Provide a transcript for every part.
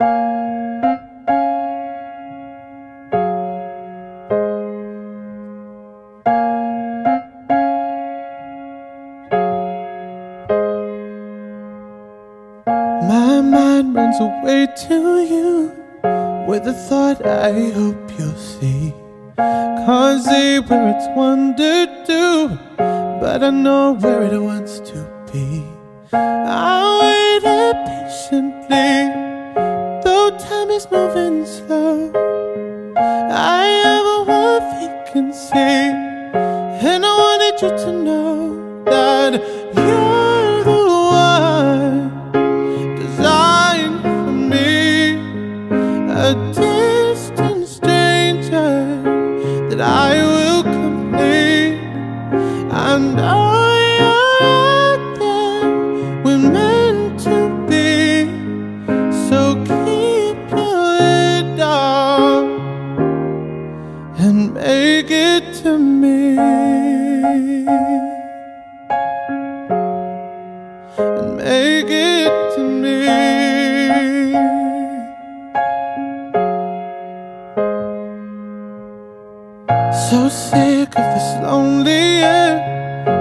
My mind runs away to you with the thought I hope you'll see. Cause they where it's wandered to, but I know where it wants to be. I waited patiently, though time is moving slow. I have a one vacancy, and I wanted you to know that you're the one designed for me, a distant stranger that I will complete. And I know to me. And make it to me. So sick of this lonely air.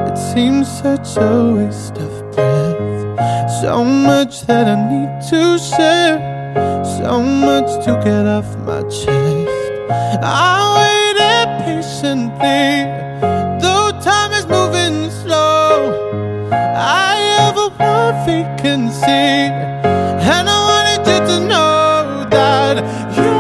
It seems such a waste of breath. So much that I need to share. So much to get off my chest. I though time is moving slow. I have a one vacancy, and I wanted you to know that you're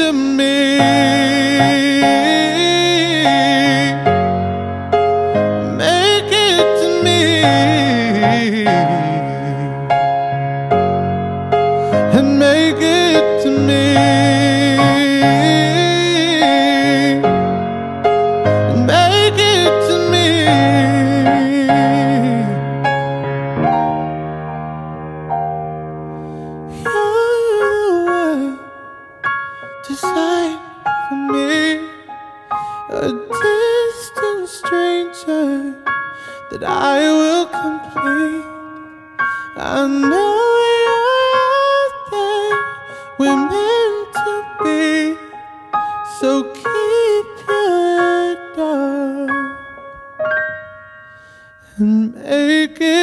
to me. Make it to me. A distant stranger that I will complete. I know you're there, we're meant to be, so keep your head down and make it.